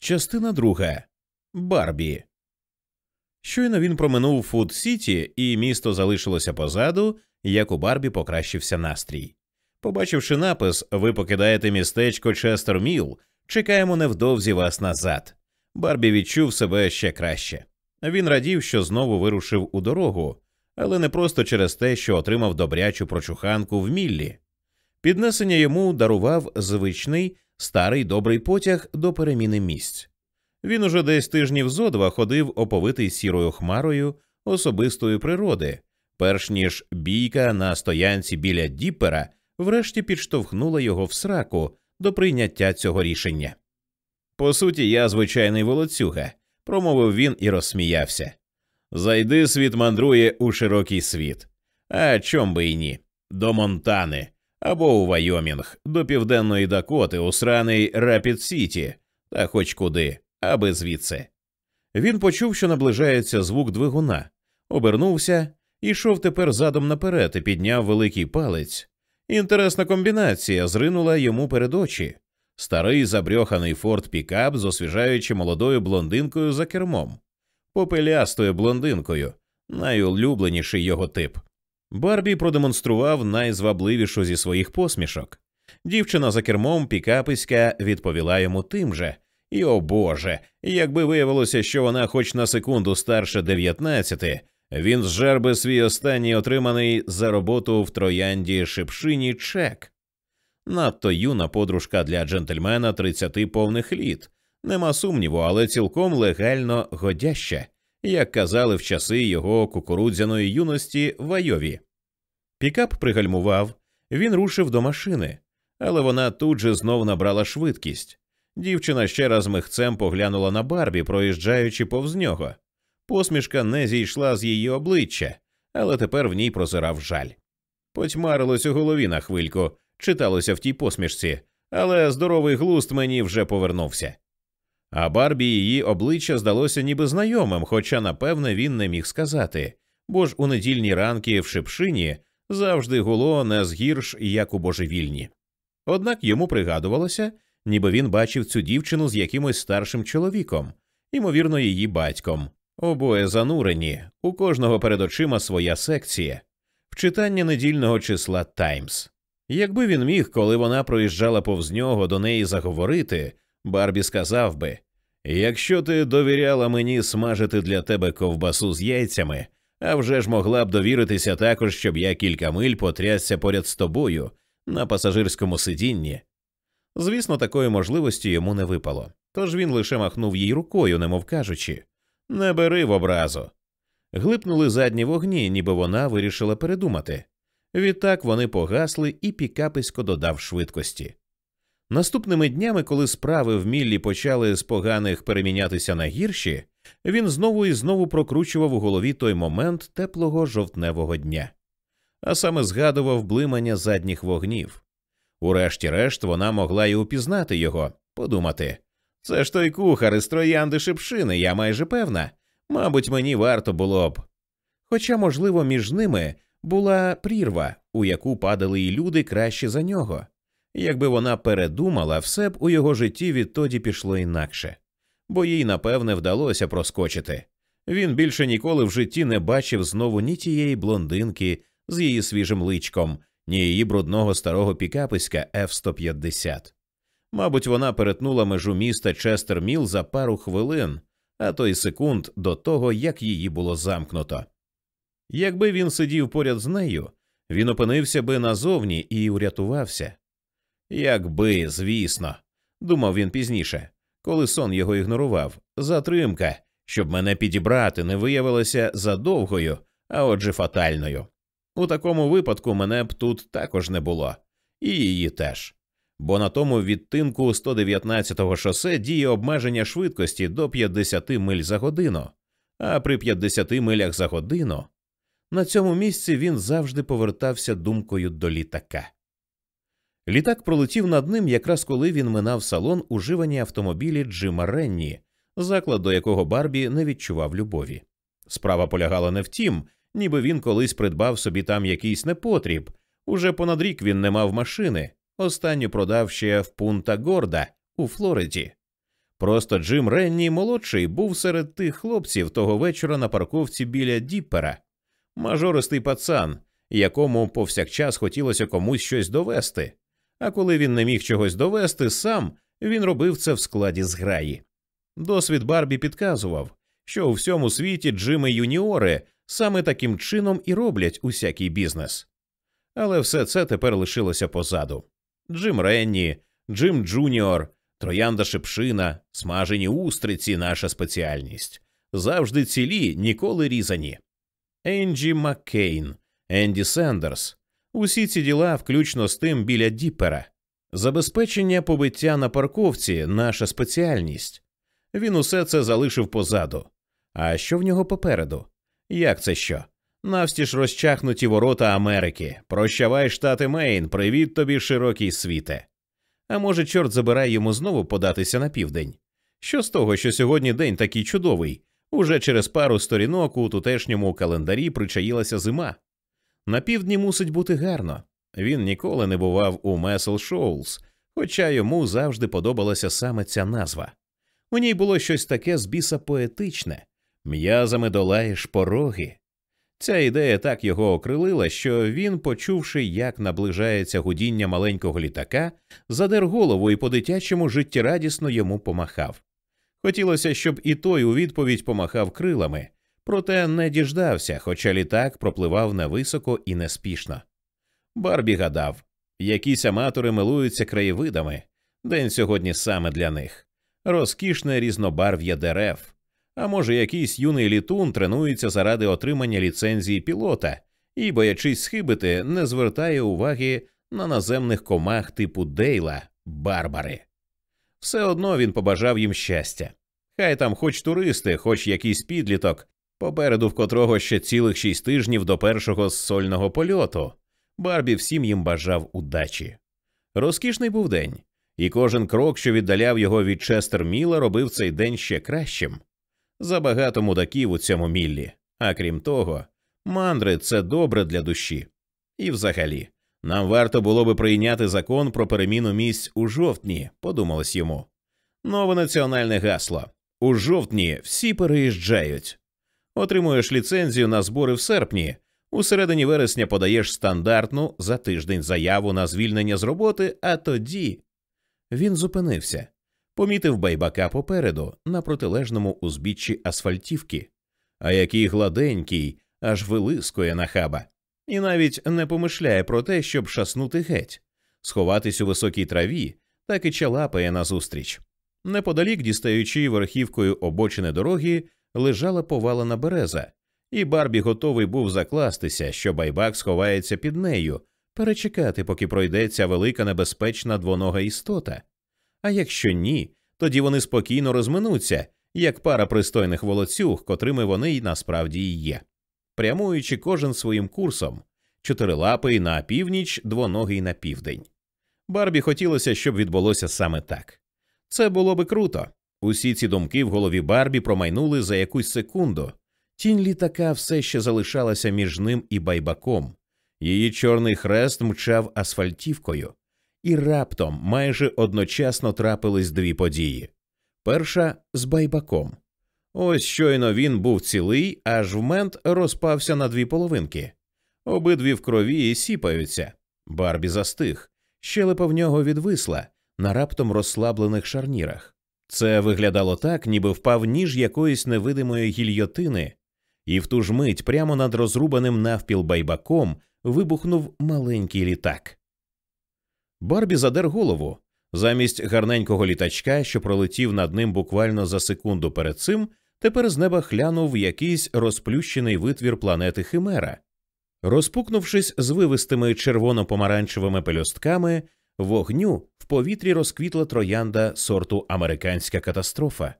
Частина друга Барбі. Щойно він проминув Фуд Сіті, і місто залишилося позаду, як у Барбі покращився настрій. Побачивши напис Ви покидаєте містечко Честер Міл, чекаємо невдовзі вас назад. Барбі відчув себе ще краще. Він радів, що знову вирушив у дорогу, але не просто через те, що отримав добрячу прочуханку в Міллі. Піднесення йому дарував звичний старий добрий потяг до переміни місць. Він уже десь тижнів зо два ходив оповитий сірою хмарою особистої природи, перш ніж бійка на стоянці біля Діппера врешті підштовхнула його в сраку до прийняття цього рішення. По суті, я звичайний волоцюга, промовив він і розсміявся. Зайди, світ мандрує у широкий світ. А чом би й ні? До Монтани або у Вайомінг, до Південної Дакоти, у сраний Рапід Сіті, та хоч куди, аби звідси. Він почув, що наближається звук двигуна, обернувся і йшов тепер задом наперед і підняв великий палець. Інтересна комбінація зринула йому перед очі. Старий забрьоханий форт Пікап з освіжаючи молодою блондинкою за кермом, попелястою блондинкою, найулюбленіший його тип. Барбі продемонстрував найзвабливішу зі своїх посмішок. Дівчина за кермом пікаписька відповіла йому тим же, і о Боже, якби виявилося, що вона хоч на секунду старше 19, він зжер би свій останній отриманий за роботу в троянді шипшині чек. Надто юна подружка для джентльмена 30 повних літ, нема сумніву, але цілком легально годяща, як казали в часи його кукурудзяної юності в Айові. Пікап пригальмував, він рушив до машини, але вона тут же знов набрала швидкість. Дівчина ще раз михцем поглянула на Барбі, проїжджаючи повз нього. Посмішка не зійшла з її обличчя, але тепер в ній прозирав жаль. Потьмарилось у голові на хвильку, читалося в тій посмішці, але здоровий глуст мені вже повернувся. А Барбі її обличчя здалося ніби знайомим, хоча, напевне, він не міг сказати, бо ж у недільні ранки в Шипшині завжди гуло не згірш, як у божевільні. Однак йому пригадувалося, ніби він бачив цю дівчину з якимось старшим чоловіком, ймовірно, її батьком. Обоє занурені, у кожного перед очима своя секція, в читання недільного числа Таймс. Якби він міг, коли вона проїжджала повз нього до неї заговорити, Барбі сказав би якщо ти довіряла мені смажити для тебе ковбасу з яйцями, а вже ж могла б довіритися також, щоб я кілька миль потрясся поряд з тобою на пасажирському сидінні. Звісно, такої можливості йому не випало, тож він лише махнув їй рукою, немов кажучи не бери в образу. Глипнули задні вогні, ніби вона вирішила передумати. Відтак вони погасли і пікаписько додав швидкості. Наступними днями, коли справи в Міллі почали з поганих перемінятися на гірші, він знову і знову прокручував у голові той момент теплого жовтневого дня, а саме згадував блимання задніх вогнів. Урешті-решт вона могла й упізнати його, подумати це ж той кухар із троянди шипшини, я майже певна. Мабуть, мені варто було б. Хоча, можливо, між ними була прірва, у яку падали і люди краще за нього. Якби вона передумала, все б у його житті відтоді пішло інакше, бо їй, напевне, вдалося проскочити. Він більше ніколи в житті не бачив знову ні тієї блондинки з її свіжим личком, ні її брудного старого пікаписька F-150. Мабуть, вона перетнула межу міста Честер Міл за пару хвилин, а то й секунд до того, як її було замкнуто. Якби він сидів поряд з нею, він опинився би назовні і урятувався. Якби, звісно, думав він пізніше, коли сон його ігнорував, затримка, щоб мене підібрати, не виявилася задовгою, а отже, фатальною. У такому випадку мене б тут також не було, і її теж. Бо на тому відтинку 119-го шосе діє обмеження швидкості до 50 миль за годину, а при 50 милях за годину на цьому місці він завжди повертався думкою до літака. Літак пролетів над ним, якраз коли він минав салон уживані автомобілі Джима Ренні, заклад до якого Барбі не відчував любові. Справа полягала не в тім, ніби він колись придбав собі там якийсь непотріб. Уже понад рік він не мав машини, останню продав ще в Пунта Горда у Флориді. Просто Джим Ренні молодший був серед тих хлопців того вечора на парковці біля Діппера, мажористий пацан, якому повсякчас хотілося комусь щось довести. А коли він не міг чогось довести сам, він робив це в складі зграї. Досвід Барбі підказував, що у всьому світі Джими юніори саме таким чином і роблять усякий бізнес. Але все це тепер лишилося позаду. Джим Ренні, Джим Джуніор, Троянда Шепшина, смажені устриці наша спеціальність. Завжди цілі, ніколи різані. Енджі Маккейн, Енді Сендерс. Усі ці діла, включно з тим біля Діппера. Забезпечення побиття на парковці наша спеціальність. Він усе це залишив позаду. А що в нього попереду? Як це що? Навстіж розчахнуті ворота Америки. Прощавай, штати Мейн, привіт тобі, широкий світе. А може, чорт забирай йому знову податися на південь? Що з того, що сьогодні день такий чудовий? Уже через пару сторінок у тутешньому календарі причаїлася зима. На півдні мусить бути гарно. Він ніколи не бував у Месл Шоулс, хоча йому завжди подобалася саме ця назва. У ній було щось таке з біса поетичне м'язами долаєш пороги. Ця ідея так його окрилила, що він, почувши, як наближається гудіння маленького літака, задер голову і по дитячому життєрадісно йому помахав. Хотілося, щоб і той у відповідь помахав крилами, проте не діждався, хоча літак пропливав невисоко і неспішно. Барбі гадав якісь аматори милуються краєвидами. День сьогодні саме для них розкішне різнобарв'я дерев. А може, якийсь юний літун тренується заради отримання ліцензії пілота і, боячись схибити, не звертає уваги на наземних комах типу Дейла, Барбари. Все одно він побажав їм щастя. Хай там хоч туристи, хоч якийсь підліток, попереду в котрого ще цілих шість тижнів до першого сольного польоту. Барбі всім їм бажав удачі. Розкішний був день, і кожен крок, що віддаляв його від Честер Міла, робив цей день ще кращим. Забагато мудаків у цьому міллі, а крім того, мандри це добре для душі. І взагалі, нам варто було би прийняти закон про переміну місць у жовтні, подумалось йому. Нове національне гасло у жовтні всі переїжджають. Отримуєш ліцензію на збори в серпні. У середині вересня подаєш стандартну за тиждень заяву на звільнення з роботи, а тоді він зупинився, помітив байбака попереду на протилежному узбіччі асфальтівки, а який гладенький, аж вилискує нахаба, і навіть не помишляє про те, щоб шаснути геть, сховатись у високій траві, так і чалапає назустріч. Неподалік, дістаючи верхівкою обочини дороги, лежала повалена береза, і Барбі готовий був закластися, що байбак сховається під нею, перечекати, поки пройдеться велика небезпечна двонога істота. А якщо ні, тоді вони спокійно розминуться, як пара пристойних волоцюг, котрими вони й насправді і є, прямуючи кожен своїм курсом чотирилапий на північ, двоногий на південь. Барбі хотілося, щоб відбулося саме так. Це було би круто. Усі ці думки в голові Барбі промайнули за якусь секунду. Тінь літака все ще залишалася між ним і байбаком. Її чорний хрест мчав асфальтівкою, і раптом майже одночасно трапились дві події. Перша з байбаком. Ось щойно він був цілий, аж в мент розпався на дві половинки. Обидві в крові і сіпаються. Барбі застиг, щелепа в нього відвисла на раптом розслаблених шарнірах. Це виглядало так, ніби впав ніж якоїсь невидимої гільйотини, і в ту ж мить прямо над розрубаним навпіл байбаком вибухнув маленький літак. Барбі задер голову. Замість гарненького літачка, що пролетів над ним буквально за секунду перед цим, тепер з неба хлянув якийсь розплющений витвір планети Химера. Розпукнувшись з вивистими червоно-помаранчевими пелюстками, вогню в повітрі розквітла троянда сорту американська катастрофа.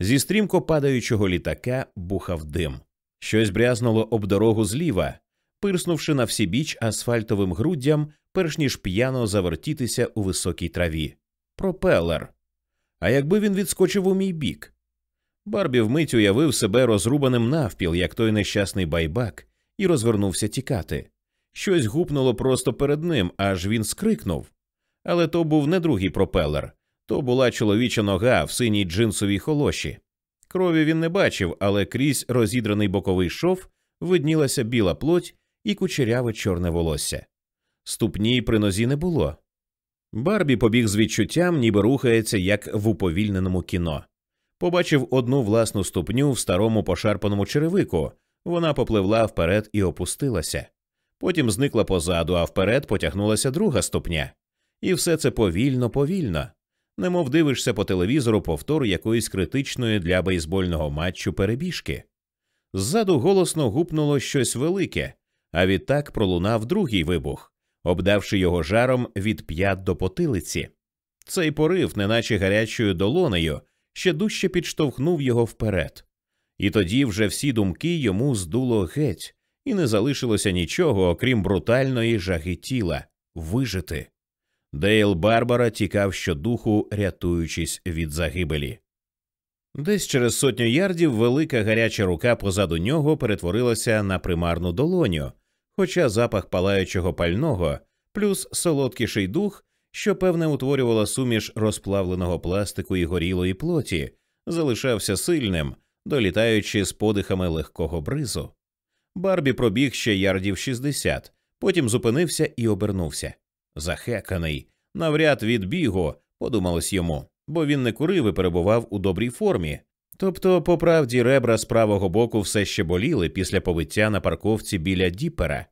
Зі стрімко падаючого літака бухав дим. Щось брязнуло об дорогу зліва, пирснувши на всі біч асфальтовим груддям, перш ніж п'яно завертітися у високій траві. Пропелер. А якби він відскочив у мій бік. Барбі вмить уявив себе розрубаним навпіл, як той нещасний байбак, і розвернувся тікати. Щось гупнуло просто перед ним, аж він скрикнув. Але то був не другий пропелер. То була чоловіча нога в синій джинсовій холоші. Крові він не бачив, але крізь розідраний боковий шов виднілася біла плоть і кучеряве чорне волосся. Ступні при нозі не було. Барбі побіг з відчуттям, ніби рухається, як в уповільненому кіно. Побачив одну власну ступню в старому пошарпаному черевику. Вона попливла вперед і опустилася. Потім зникла позаду, а вперед потягнулася друга ступня. І все це повільно, повільно. Немов дивишся по телевізору повтор якоїсь критичної для бейсбольного матчу перебіжки. Ззаду голосно гупнуло щось велике, а відтак пролунав другий вибух, обдавши його жаром від п'ят до потилиці. Цей порив, неначе гарячою долонею, ще дужче підштовхнув його вперед. І тоді вже всі думки йому здуло геть, і не залишилося нічого, окрім брутальної жаги тіла вижити. Дейл Барбара тікав щодуху, рятуючись від загибелі. Десь через сотню ярдів велика гаряча рука позаду нього перетворилася на примарну долоню, хоча запах палаючого пального, плюс солодкіший дух, що певне утворювала суміш розплавленого пластику і горілої плоті, залишався сильним, долітаючи з подихами легкого бризу. Барбі пробіг ще ярдів 60, потім зупинився і обернувся. Захеканий, навряд від бігу, подумалось йому, бо він не курив і перебував у добрій формі. Тобто, по правді, ребра з правого боку все ще боліли після побиття на парковці біля Діпера.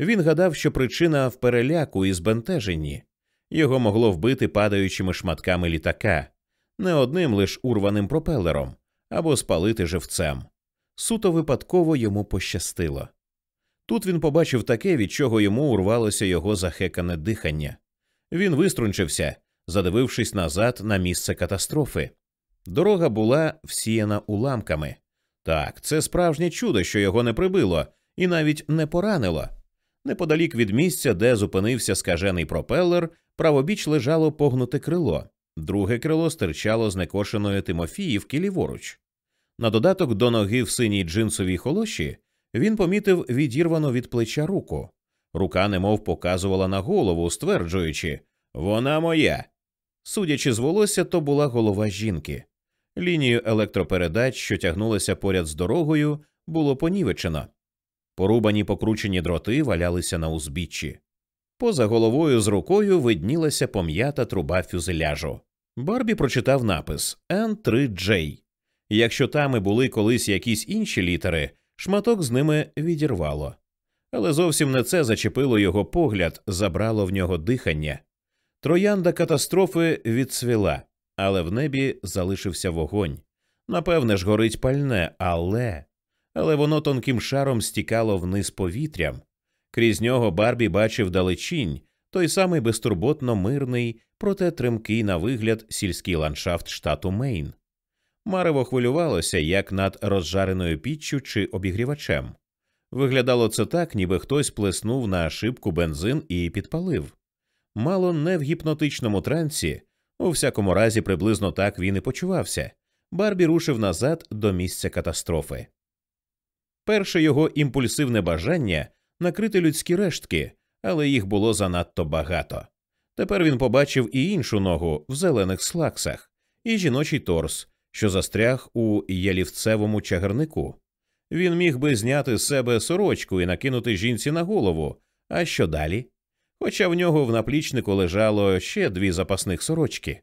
Він гадав, що причина в переляку і збентеженні його могло вбити падаючими шматками літака, не одним лиш урваним пропелером або спалити живцем. Суто випадково йому пощастило. Тут він побачив таке, від чого йому урвалося його захекане дихання. Він виструнчився, задивившись назад на місце катастрофи. Дорога була всіяна уламками. Так, це справжнє чудо, що його не прибило, і навіть не поранило. Неподалік від місця, де зупинився скажений пропелер, правобіч лежало погнуте крило, друге крило стирчало з некошеної Тимофіївки ліворуч. На додаток до ноги в синій джинсовій холоші він помітив відірвану від плеча руку. Рука немов показувала на голову, стверджуючи Вона моя. Судячи з волосся, то була голова жінки. Лінію електропередач, що тягнулася поряд з дорогою, було понівечено. Порубані покручені дроти валялися на узбіччі. Поза головою з рукою виднілася пом'ята труба фюзеляжу. Барбі прочитав напис N3J. Якщо там і були колись якісь інші літери, шматок з ними відірвало. Але зовсім не це зачепило його погляд, забрало в нього дихання. Троянда катастрофи відцвіла, але в небі залишився вогонь. Напевне ж, горить пальне, але. Але воно тонким шаром стікало вниз повітрям. Крізь нього Барбі бачив далечінь, той самий безтурботно мирний, проте тремкий на вигляд сільський ландшафт штату Мейн. Марево хвилювалося, як над розжареною піччю чи обігрівачем. Виглядало це так, ніби хтось плеснув на шибку бензин і підпалив. Мало не в гіпнотичному трансі, у всякому разі, приблизно так він і почувався. Барбі рушив назад до місця катастрофи. Перше його імпульсивне бажання накрити людські рештки, але їх було занадто багато. Тепер він побачив і іншу ногу в зелених слаксах, і жіночий торс, що застряг у ялівцевому чагарнику. Він міг би зняти з себе сорочку і накинути жінці на голову. А що далі? Хоча в нього в наплічнику лежало ще дві запасних сорочки.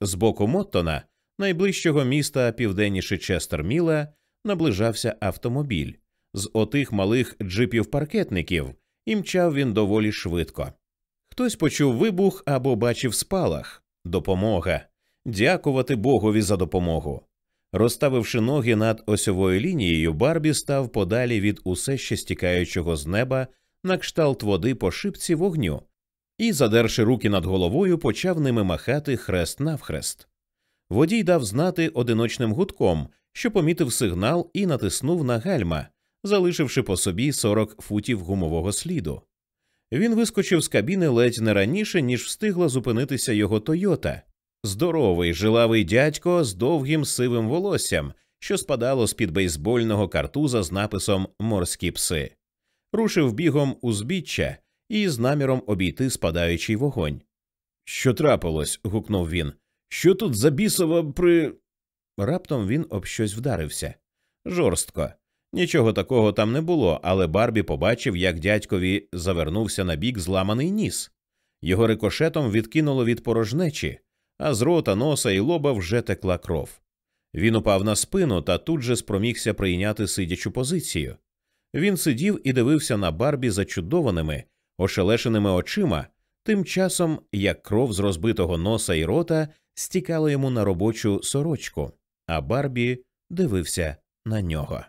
З боку Моттона, найближчого міста південніше Честерміла, наближався автомобіль з отих малих джипів-паркетників, і мчав він доволі швидко. Хтось почув вибух або бачив спалах допомога, дякувати Богові за допомогу. Розставивши ноги над осьовою лінією, Барбі став подалі від усе ще стікаючого з неба на кшталт води по шипці вогню і, задерши руки над головою, почав ними махати хрест навхрест. Водій дав знати одиночним гудком, що помітив сигнал і натиснув на гальма, залишивши по собі 40 футів гумового сліду. Він вискочив з кабіни ледь не раніше, ніж встигла зупинитися його Тойота. Здоровий, жилавий дядько з довгим сивим волоссям, що спадало з під бейсбольного картуза з написом Морські пси, рушив бігом узбіччя і з наміром обійти спадаючий вогонь. Що трапилось? гукнув він. Що тут за бісова при. Раптом він об щось вдарився. Жорстко. Нічого такого там не було, але Барбі побачив, як дядькові завернувся на бік зламаний ніс. Його рикошетом відкинуло від порожнечі, а з рота, носа і лоба вже текла кров. Він упав на спину та тут же спромігся прийняти сидячу позицію. Він сидів і дивився на Барбі зачудованими, ошелешеними очима, тим часом як кров з розбитого носа і рота стікала йому на робочу сорочку, а Барбі дивився на нього.